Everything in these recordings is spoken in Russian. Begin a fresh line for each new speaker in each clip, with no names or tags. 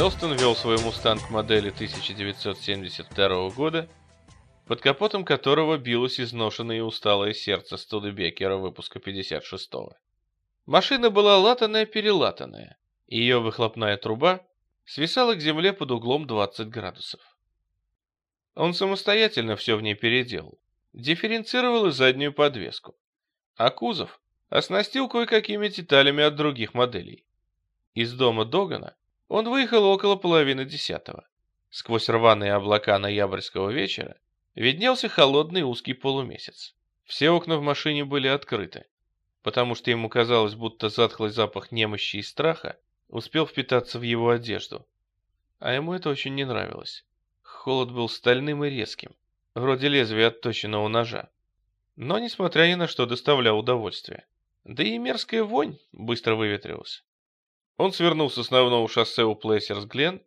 Хелстон вел свой «Мустанг» модели 1972 года, под капотом которого билось изношенное и усталое сердце Студебекера выпуска 56-го. Машина была латаная-перелатанная, и ее выхлопная труба свисала к земле под углом 20 градусов. Он самостоятельно все в ней переделал, дифференцировал и заднюю подвеску, а кузов оснастил кое-какими деталями от других моделей. Из дома Догана он выехал около половины десятого. Сквозь рваные облака ноябрьского вечера виднелся холодный узкий полумесяц. Все окна в машине были открыты, потому что ему казалось, будто затхлый запах немощи и страха успел впитаться в его одежду. А ему это очень не нравилось. Холод был стальным и резким, вроде лезвия отточенного ножа. Но, несмотря ни на что, доставлял удовольствие. Да и мерзкая вонь быстро выветрилась. Он свернул с основного шоссе у Плейсерс-Глен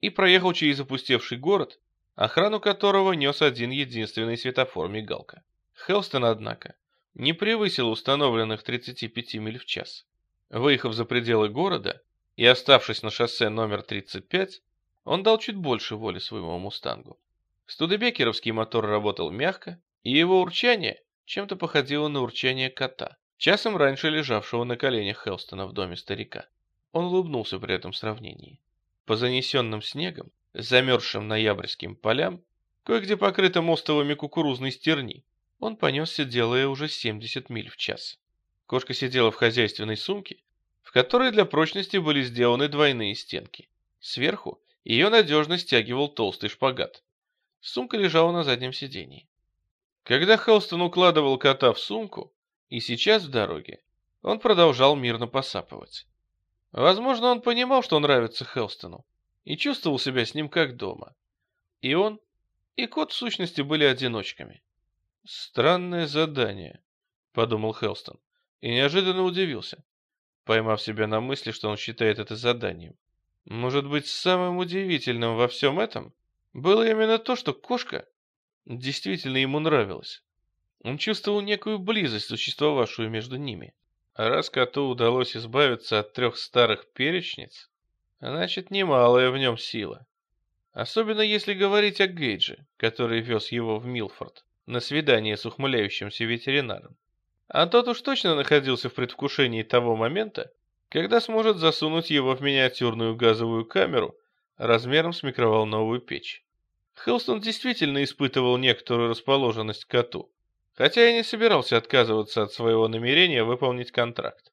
и проехал через опустевший город, охрану которого нес один единственный светофор-мигалка. Хелстон, однако, не превысил установленных 35 миль в час. Выехав за пределы города и оставшись на шоссе номер 35, он дал чуть больше воли своему «Мустангу». Студебекеровский мотор работал мягко, и его урчание чем-то походило на урчание кота, часом раньше лежавшего на коленях Хелстона в доме старика. Он улыбнулся при этом сравнении. По занесенным снегом, замерзшим ноябрьским полям, кое-где покрытым остовами кукурузной стерни, он понесся, делая уже 70 миль в час. Кошка сидела в хозяйственной сумке, в которой для прочности были сделаны двойные стенки. Сверху ее надежно стягивал толстый шпагат. Сумка лежала на заднем сидении. Когда Хелстон укладывал кота в сумку, и сейчас в дороге, он продолжал мирно посапывать. Возможно, он понимал, что нравится Хелстону, и чувствовал себя с ним как дома. И он, и кот в сущности были одиночками. «Странное задание», — подумал Хелстон, и неожиданно удивился, поймав себя на мысли, что он считает это заданием. Может быть, самым удивительным во всем этом было именно то, что кошка действительно ему нравилась. Он чувствовал некую близость, существовавшую между ними. А раз коту удалось избавиться от трех старых перечниц, значит, немалая в нем сила. Особенно если говорить о Гейдже, который вез его в Милфорд на свидание с ухмыляющимся ветеринаром. А тот уж точно находился в предвкушении того момента, когда сможет засунуть его в миниатюрную газовую камеру размером с микроволновую печь. Хелстон действительно испытывал некоторую расположенность к коту хотя и не собирался отказываться от своего намерения выполнить контракт.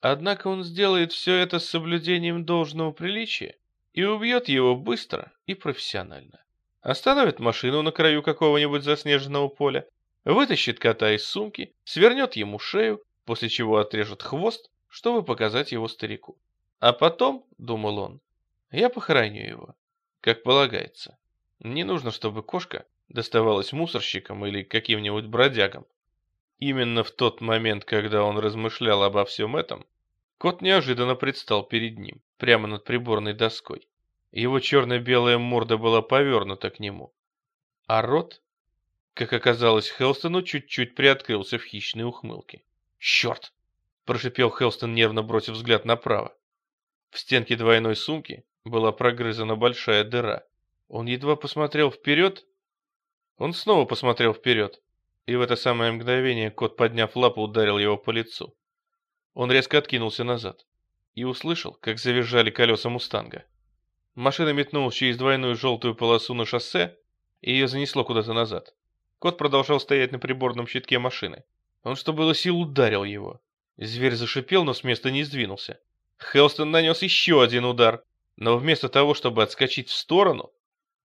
Однако он сделает все это с соблюдением должного приличия и убьет его быстро и профессионально. Остановит машину на краю какого-нибудь заснеженного поля, вытащит кота из сумки, свернет ему шею, после чего отрежет хвост, чтобы показать его старику. А потом, думал он, я похороню его, как полагается. Не нужно, чтобы кошка доставалось мусорщикам или каким-нибудь бродягам. Именно в тот момент, когда он размышлял обо всем этом, кот неожиданно предстал перед ним, прямо над приборной доской. Его черно-белая морда была повернута к нему, а рот, как оказалось Хелстону, чуть-чуть приоткрылся в хищной ухмылке. «Черт!» – прошипел Хелстон, нервно бросив взгляд направо. В стенке двойной сумки была прогрызана большая дыра. Он едва посмотрел вперед, он снова посмотрел вперед, и в это самое мгновение кот, подняв лапу, ударил его по лицу. Он резко откинулся назад и услышал, как завизжали колеса «Мустанга». Машина метнулась через двойную желтую полосу на шоссе, и ее занесло куда-то назад. Кот продолжал стоять на приборном щитке машины. Он, что было сил, ударил его. Зверь зашипел, но с места не сдвинулся. Хелстон нанес еще один удар, но вместо того, чтобы отскочить в сторону,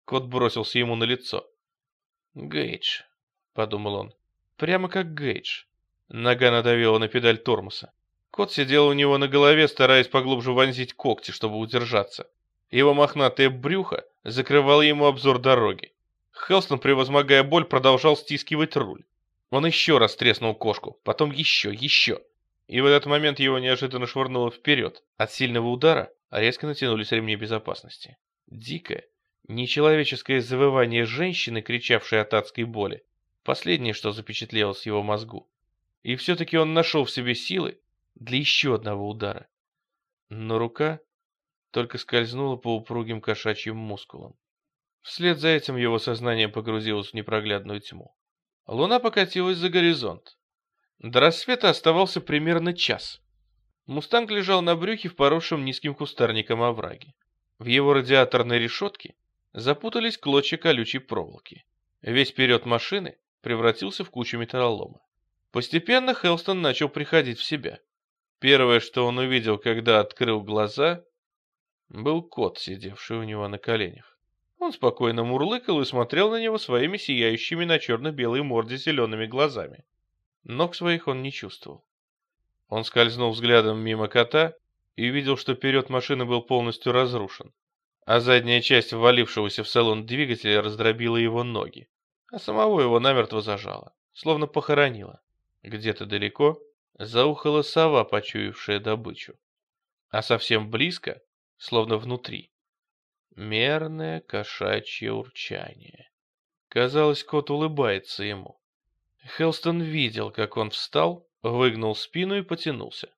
кот бросился ему на лицо. «Гейдж», — подумал он, — «прямо как Гейдж». Нога надавила на педаль тормоза. Кот сидел у него на голове, стараясь поглубже вонзить когти, чтобы удержаться. Его мохнатое брюхо закрывало ему обзор дороги. Хелстон, превозмогая боль, продолжал стискивать руль. Он еще раз треснул кошку, потом еще, еще. И в этот момент его неожиданно швырнуло вперед. От сильного удара резко натянулись ремни безопасности. Дикое, нечеловеческое завывание женщины, кричавшей от адской боли, последнее, что запечатлелось в его мозгу. И все-таки он нашел в себе силы для еще одного удара. Но рука только скользнула по упругим кошачьим мускулам. Вслед за этим его сознание погрузилось в непроглядную тьму. Луна покатилась за горизонт. До рассвета оставался примерно час. Мустанг лежал на брюхе в поросшем низким кустарником овраге. В его радиаторной решетке запутались клочья колючей проволоки. Весь вперед машины превратился в кучу металлолома. Постепенно Хелстон начал приходить в себя. Первое, что он увидел, когда открыл глаза, был кот, сидевший у него на коленях. Он спокойно мурлыкал и смотрел на него своими сияющими на черно-белой морде зелеными глазами. Ног своих он не чувствовал. Он скользнул взглядом мимо кота и увидел, что вперед машины был полностью разрушен, а задняя часть ввалившегося в салон двигателя раздробила его ноги, а самого его намертво зажало, словно похоронило. Где-то далеко заухала сова, почуявшая добычу, а совсем близко, словно внутри, мерное кошачье урчание. Казалось, кот улыбается ему. Хелстон видел, как он встал, выгнул спину и потянулся.